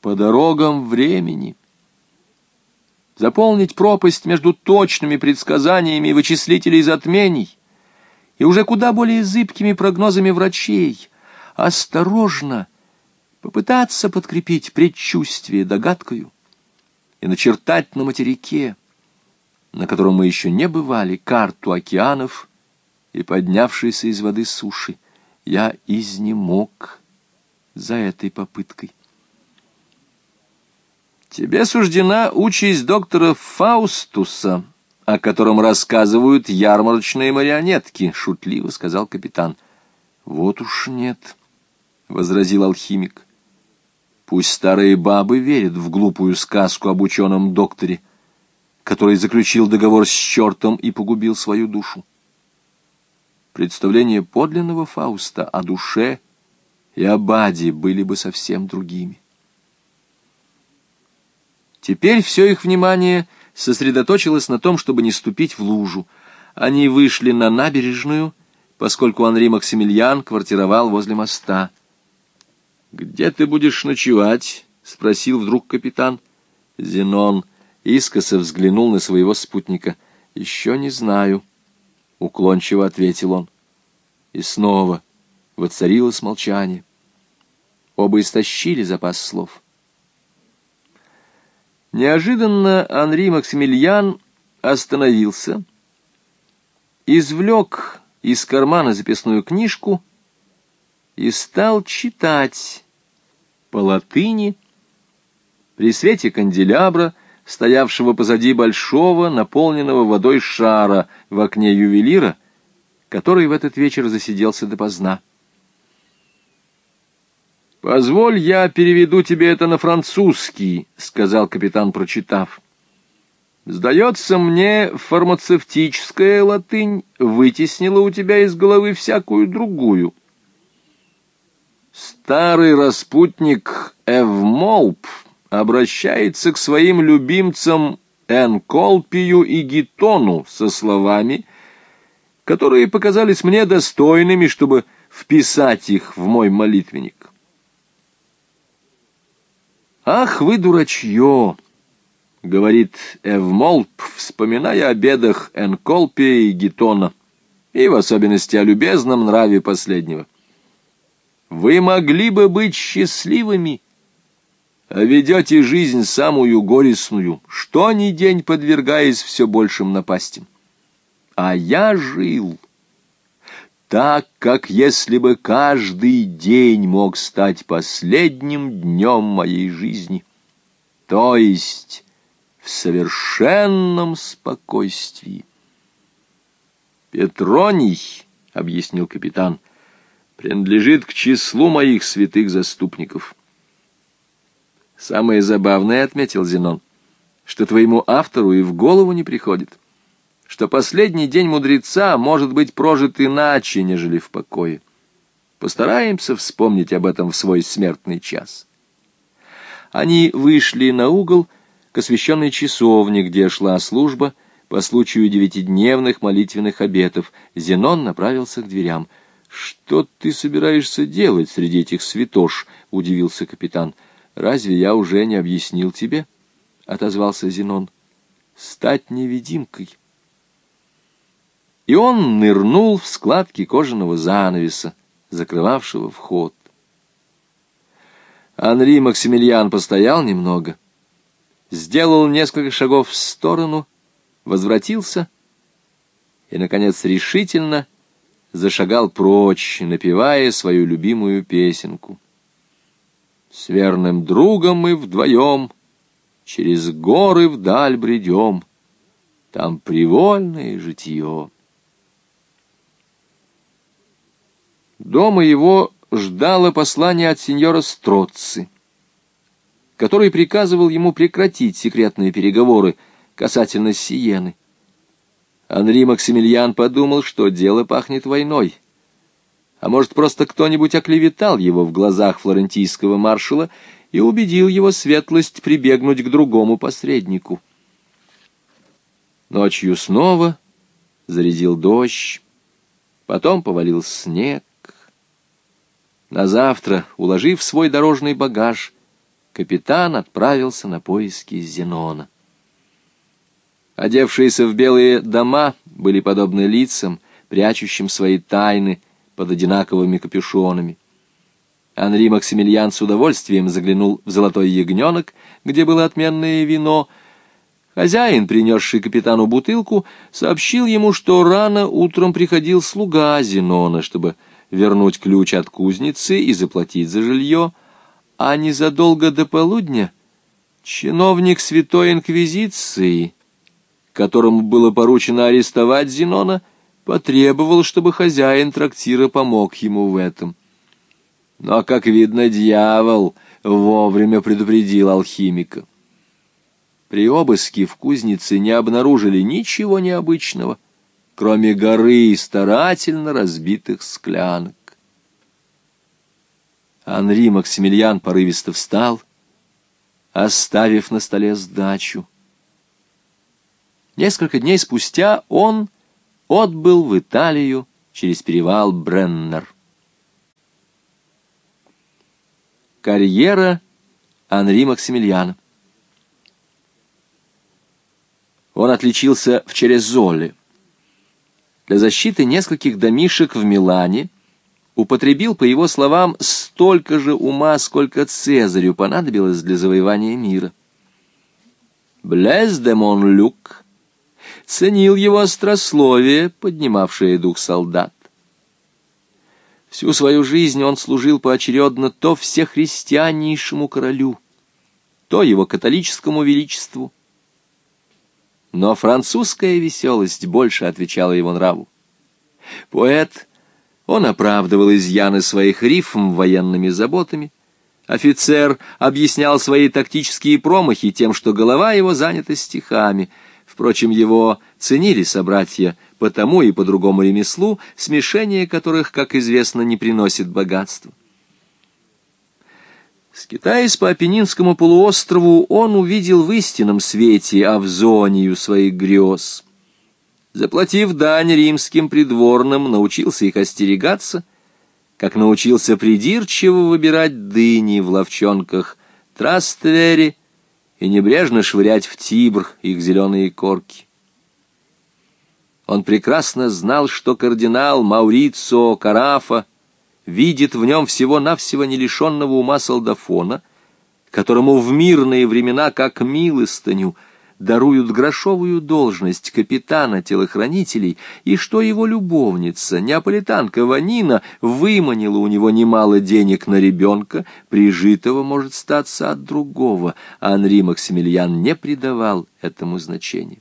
по дорогам времени. Заполнить пропасть между точными предсказаниями вычислителей затмений и уже куда более зыбкими прогнозами врачей. Осторожно попытаться подкрепить предчувствие догадкою и начертать на материке, на котором мы еще не бывали, карту океанов и поднявшейся из воды суши. Я изнемог за этой попыткой. Тебе суждена участь доктора Фаустуса, о котором рассказывают ярмарочные марионетки, — шутливо сказал капитан. — Вот уж нет, — возразил алхимик. Пусть старые бабы верят в глупую сказку об ученом докторе, который заключил договор с чертом и погубил свою душу. Представления подлинного Фауста о душе и об аде были бы совсем другими. Теперь все их внимание сосредоточилось на том, чтобы не ступить в лужу. Они вышли на набережную, поскольку Анри Максимилиан квартировал возле моста. «Где ты будешь ночевать?» — спросил вдруг капитан. Зенон искоса взглянул на своего спутника. «Еще не знаю», — уклончиво ответил он. И снова воцарилось молчание. Оба истощили запас слов. Неожиданно Анри Максимилиан остановился, извлек из кармана записную книжку и стал читать по латыни при свете канделябра, стоявшего позади большого, наполненного водой шара в окне ювелира, который в этот вечер засиделся допоздна. «Позволь, я переведу тебе это на французский», — сказал капитан, прочитав. «Сдается мне, фармацевтическая латынь вытеснила у тебя из головы всякую другую». Старый распутник Эвмолп обращается к своим любимцам Энколпию и Гитону со словами, которые показались мне достойными, чтобы вписать их в мой молитвенник. «Ах вы, дурачье!» — говорит Эвмолп, вспоминая о бедах Энколпия и Гетона, и в особенности о любезном нраве последнего. «Вы могли бы быть счастливыми, а ведете жизнь самую горестную, что ни день подвергаясь все большим напастям. А я жил...» так, как если бы каждый день мог стать последним днем моей жизни, то есть в совершенном спокойствии. «Петроний», — объяснил капитан, — «принадлежит к числу моих святых заступников». «Самое забавное, — отметил Зенон, — что твоему автору и в голову не приходит» что последний день мудреца может быть прожит иначе, нежели в покое. Постараемся вспомнить об этом в свой смертный час. Они вышли на угол к освященной часовне, где шла служба по случаю девятидневных молитвенных обетов. Зенон направился к дверям. «Что ты собираешься делать среди этих святош?» — удивился капитан. «Разве я уже не объяснил тебе?» — отозвался Зенон. «Стать невидимкой» и он нырнул в складки кожаного занавеса, закрывавшего вход. Анри Максимилиан постоял немного, сделал несколько шагов в сторону, возвратился и, наконец, решительно зашагал прочь, напевая свою любимую песенку. С верным другом мы вдвоем через горы вдаль бредем, там привольное житье. Дома его ждало послание от сеньора Строцци, который приказывал ему прекратить секретные переговоры касательно Сиены. Анри Максимилиан подумал, что дело пахнет войной. А может, просто кто-нибудь оклеветал его в глазах флорентийского маршала и убедил его светлость прибегнуть к другому посреднику. Ночью снова зарядил дождь, потом повалил снег. На завтра, уложив свой дорожный багаж, капитан отправился на поиски Зенона. Одевшиеся в белые дома были подобны лицам, прячущим свои тайны под одинаковыми капюшонами. Анри Максимилиан с удовольствием заглянул в золотой ягненок, где было отменное вино. Хозяин, принесший капитану бутылку, сообщил ему, что рано утром приходил слуга Зенона, чтобы вернуть ключ от кузницы и заплатить за жилье, а незадолго до полудня чиновник Святой Инквизиции, которому было поручено арестовать Зенона, потребовал, чтобы хозяин трактира помог ему в этом. Но, как видно, дьявол вовремя предупредил алхимика. При обыске в кузнице не обнаружили ничего необычного, кроме горы старательно разбитых склянок. Анри Максимилиан порывисто встал, оставив на столе сдачу. Несколько дней спустя он отбыл в Италию через перевал Бреннер. Карьера Анри Максимилиана Он отличился в Черезоле. Для защиты нескольких домишек в Милане употребил, по его словам, столько же ума, сколько Цезарю понадобилось для завоевания мира. Блез де Монлюк ценил его острословие, поднимавшее дух солдат. Всю свою жизнь он служил поочередно то всехристианнейшему королю, то его католическому величеству. Но французская веселость больше отвечала его нраву. Поэт, он оправдывал изъяны своих рифм военными заботами, Офицер объяснял свои тактические промахи тем, что голова его занята стихами. Впрочем, его ценили собратья по тому и по другому ремеслу, смешение которых, как известно, не приносит богатства. Скитаясь по Апеннинскому полуострову, он увидел в истинном свете Авзонию своих грез. Заплатив дань римским придворным, научился их остерегаться, как научился придирчиво выбирать дыни в ловчонках Траствери и небрежно швырять в Тибр их зеленые корки. Он прекрасно знал, что кардинал Маурицо Карафа видит в нем всего-навсего не лишенного ума солдафона, которому в мирные времена, как милостыню, даруют грошовую должность капитана телохранителей, и что его любовница, неаполитанка Ванина, выманила у него немало денег на ребенка, прижитого может статься от другого, а Анри Максимилиан не придавал этому значения.